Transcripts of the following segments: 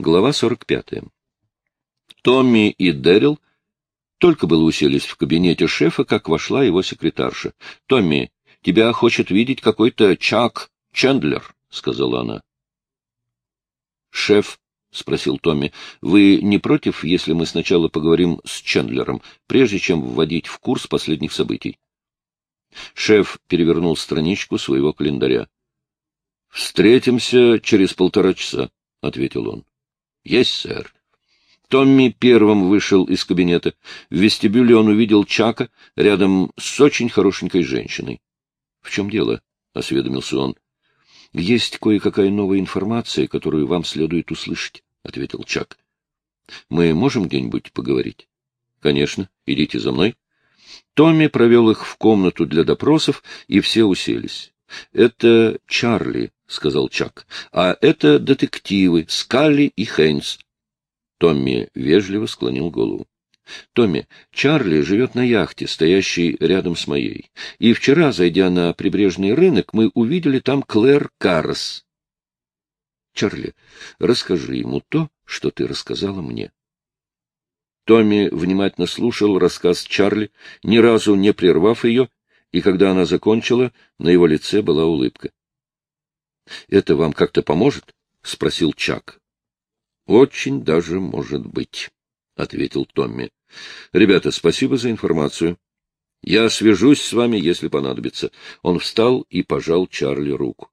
Глава 45. Томми и Дэрил только было уселись в кабинете шефа, как вошла его секретарша. — Томми, тебя хочет видеть какой-то Чак Чендлер, — сказала она. — Шеф, — спросил Томми, — вы не против, если мы сначала поговорим с Чендлером, прежде чем вводить в курс последних событий? Шеф перевернул страничку своего календаря. — Встретимся через полтора часа, — ответил он. — Есть, сэр. Томми первым вышел из кабинета. В вестибюле он увидел Чака рядом с очень хорошенькой женщиной. — В чем дело? — осведомился он. — Есть кое-какая новая информация, которую вам следует услышать, — ответил Чак. — Мы можем где-нибудь поговорить? — Конечно. Идите за мной. Томми провел их в комнату для допросов, и все уселись. — Это Чарли, — сказал Чак, — а это детективы Скалли и Хейнс. Томми вежливо склонил голову. — Томми, Чарли живет на яхте, стоящей рядом с моей. И вчера, зайдя на прибрежный рынок, мы увидели там Клэр Каррес. — Чарли, расскажи ему то, что ты рассказала мне. Томми внимательно слушал рассказ Чарли, ни разу не прервав ее, и когда она закончила, на его лице была улыбка. — Это вам как-то поможет? — спросил Чак. Очень даже может быть, — ответил Томми. — Ребята, спасибо за информацию. Я свяжусь с вами, если понадобится. Он встал и пожал Чарли руку.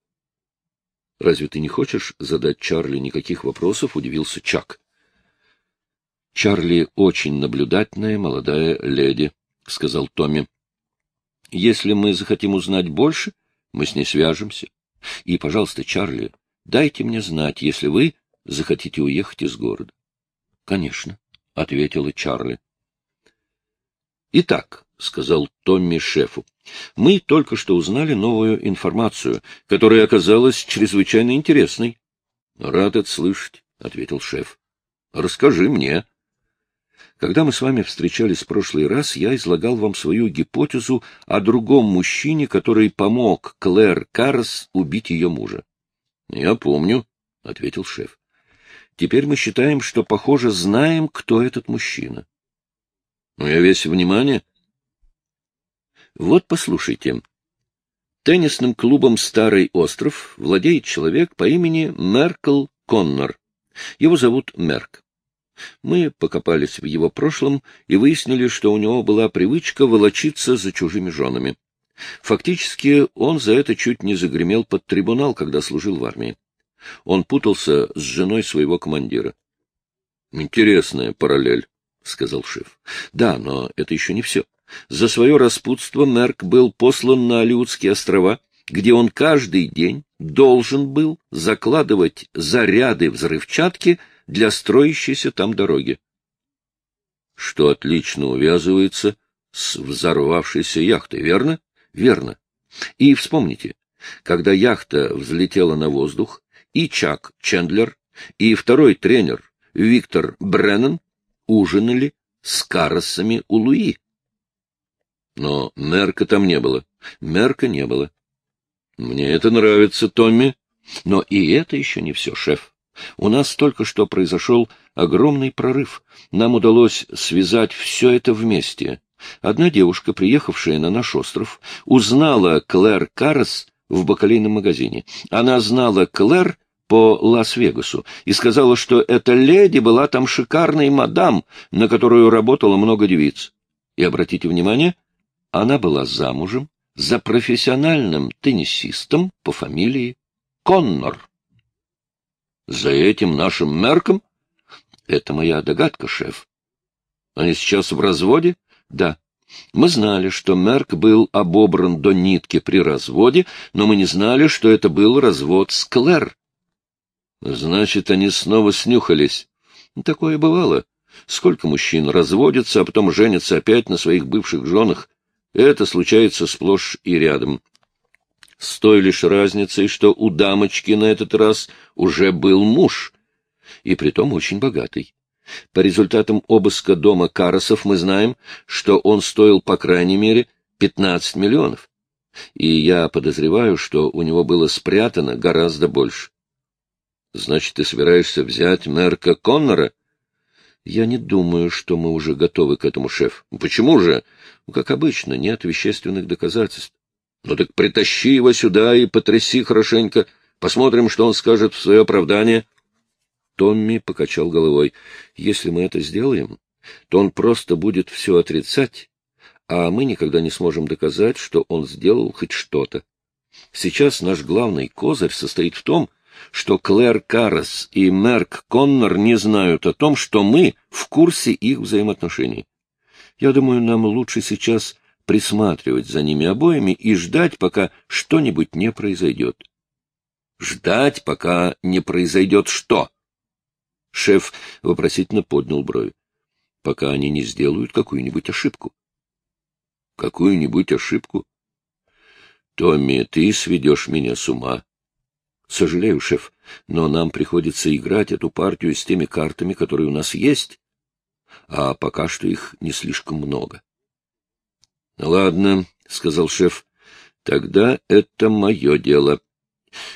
— Разве ты не хочешь задать Чарли никаких вопросов? — удивился Чак. — Чарли очень наблюдательная молодая леди, — сказал Томми. — Если мы захотим узнать больше, мы с ней свяжемся. И, пожалуйста, Чарли, дайте мне знать, если вы захотите уехать из города? — Конечно, — ответила Чарли. — Итак, — сказал Томми шефу, — мы только что узнали новую информацию, которая оказалась чрезвычайно интересной. — Рад это слышать, — ответил шеф. — Расскажи мне. Когда мы с вами встречались в прошлый раз, я излагал вам свою гипотезу о другом мужчине, который помог Клэр Карс убить ее мужа. — Я помню, — ответил шеф. Теперь мы считаем, что, похоже, знаем, кто этот мужчина. Ну, я весь внимание. Вот послушайте. Теннисным клубом «Старый остров» владеет человек по имени Меркл Коннор. Его зовут Мерк. Мы покопались в его прошлом и выяснили, что у него была привычка волочиться за чужими женами. Фактически он за это чуть не загремел под трибунал, когда служил в армии. Он путался с женой своего командира. — Интересная параллель, — сказал шеф. — Да, но это еще не все. За свое распутство Мерк был послан на Алиутские острова, где он каждый день должен был закладывать заряды взрывчатки для строящейся там дороги. Что отлично увязывается с взорвавшейся яхтой, верно? Верно. И вспомните, когда яхта взлетела на воздух, и Чак Чендлер, и второй тренер Виктор Бреннан ужинали с Карросами у Луи. Но Мерка там не было. Мерка не было. Мне это нравится, Томми. Но и это еще не все, шеф. У нас только что произошел огромный прорыв. Нам удалось связать все это вместе. Одна девушка, приехавшая на наш остров, узнала Клэр Каррес в бакалейном магазине. Она знала Клэр по Лас-Вегасу и сказала, что эта леди была там шикарной мадам, на которую работало много девиц. И обратите внимание, она была замужем за профессиональным теннисистом по фамилии Коннор. За этим нашим Мерком? Это моя догадка, шеф. Они сейчас в разводе? Да. Мы знали, что Мерк был обобран до нитки при разводе, но мы не знали, что это был развод с Клэр. Значит, они снова снюхались. Такое бывало. Сколько мужчин разводятся, а потом женятся опять на своих бывших женах. Это случается сплошь и рядом. С той лишь разницей, что у дамочки на этот раз уже был муж, и притом очень богатый. По результатам обыска дома Карасов мы знаем, что он стоил, по крайней мере, 15 миллионов. И я подозреваю, что у него было спрятано гораздо больше. Значит, ты собираешься взять Мерка Коннора? Я не думаю, что мы уже готовы к этому, шеф. Почему же? Ну, как обычно, нет вещественных доказательств. Ну так притащи его сюда и потряси хорошенько. Посмотрим, что он скажет в свое оправдание. Томми покачал головой. Если мы это сделаем, то он просто будет все отрицать, а мы никогда не сможем доказать, что он сделал хоть что-то. Сейчас наш главный козырь состоит в том, что Клэр Каррес и Мерк Коннор не знают о том, что мы в курсе их взаимоотношений. Я думаю, нам лучше сейчас присматривать за ними обоими и ждать, пока что-нибудь не произойдет. Ждать, пока не произойдет что? Шеф вопросительно поднял брови. Пока они не сделают какую-нибудь ошибку. Какую-нибудь ошибку? Томми, ты сведешь меня с ума. Сожалею, шеф, но нам приходится играть эту партию с теми картами, которые у нас есть, а пока что их не слишком много. — Ладно, — сказал шеф, — тогда это мое дело.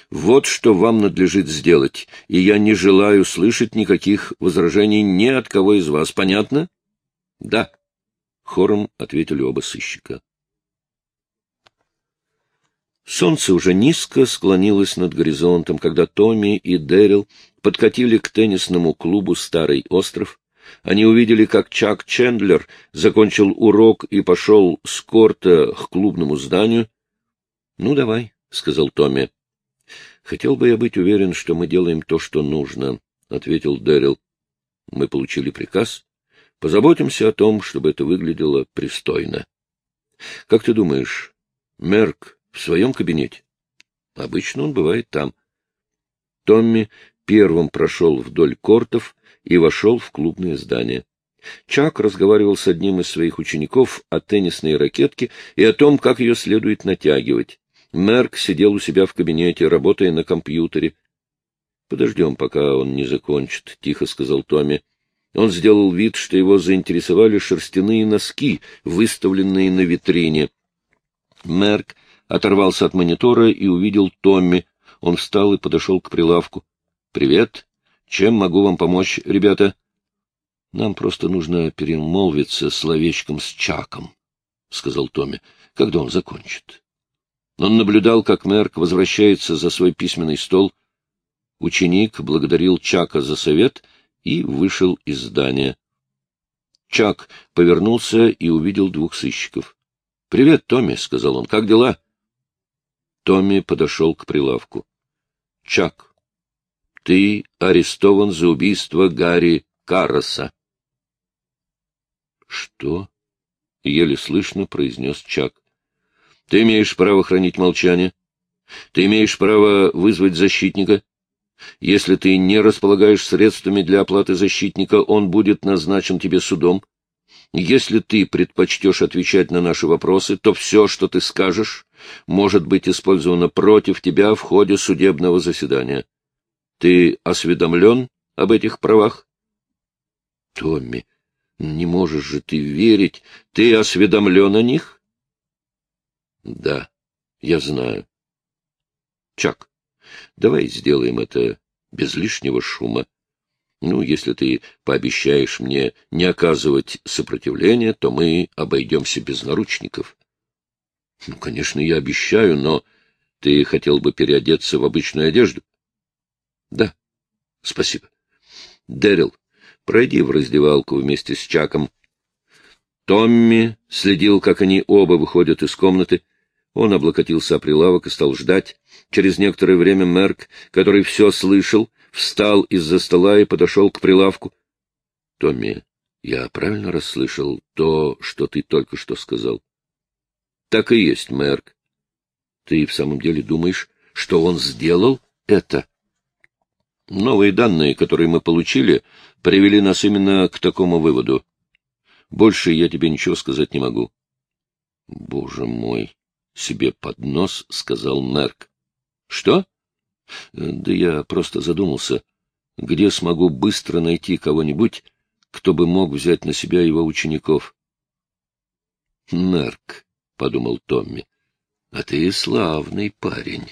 Вот что вам надлежит сделать, и я не желаю слышать никаких возражений ни от кого из вас. Понятно? — Да, — хором ответили оба сыщика. Солнце уже низко склонилось над горизонтом, когда Томми и Дэрил подкатили к теннисному клубу «Старый остров». Они увидели, как Чак Чендлер закончил урок и пошел с корта к клубному зданию. — Ну, давай, — сказал Томми. — Хотел бы я быть уверен, что мы делаем то, что нужно, — ответил Дэрил. — Мы получили приказ. Позаботимся о том, чтобы это выглядело пристойно. — Как ты думаешь, Мерк в своем кабинете. Обычно он бывает там. Томми первым прошел вдоль кортов и вошел в клубное здание. Чак разговаривал с одним из своих учеников о теннисной ракетке и о том, как ее следует натягивать. Мерк сидел у себя в кабинете, работая на компьютере. — Подождем, пока он не закончит, — тихо сказал Томми. Он сделал вид, что его заинтересовали шерстяные носки, выставленные на витрине. Мерк оторвался от монитора и увидел Томми. Он встал и подошел к прилавку. — Привет. Чем могу вам помочь, ребята? — Нам просто нужно перемолвиться словечком с Чаком, — сказал Томми, — когда он закончит. Он наблюдал, как Мерк возвращается за свой письменный стол. Ученик благодарил Чака за совет и вышел из здания. Чак повернулся и увидел двух сыщиков. — Привет, Томми, — сказал он. — Как дела? — Томми подошел к прилавку. — Чак, ты арестован за убийство Гарри Карроса. — Что? — еле слышно произнес Чак. — Ты имеешь право хранить молчание. Ты имеешь право вызвать защитника. Если ты не располагаешь средствами для оплаты защитника, он будет назначен тебе судом. Если ты предпочтешь отвечать на наши вопросы, то все, что ты скажешь, может быть использовано против тебя в ходе судебного заседания. Ты осведомлен об этих правах? — Томми, не можешь же ты верить. Ты осведомлен о них? — Да, я знаю. — Чак, давай сделаем это без лишнего шума. Ну, если ты пообещаешь мне не оказывать сопротивления, то мы обойдемся без наручников. — Ну, конечно, я обещаю, но ты хотел бы переодеться в обычную одежду? — Да, спасибо. — Дэрил, пройди в раздевалку вместе с Чаком. Томми следил, как они оба выходят из комнаты. Он облокотился о прилавок и стал ждать. Через некоторое время Мерк, который все слышал, встал из-за стола и подошел к прилавку. — Томми, я правильно расслышал то, что ты только что сказал? — Так и есть, Мэрк. — Ты в самом деле думаешь, что он сделал это? Новые данные, которые мы получили, привели нас именно к такому выводу. Больше я тебе ничего сказать не могу. — Боже мой! — себе под нос сказал Мерк. — Что? — да я просто задумался, где смогу быстро найти кого-нибудь, кто бы мог взять на себя его учеников. — Мерк, — подумал Томми, — а ты славный парень.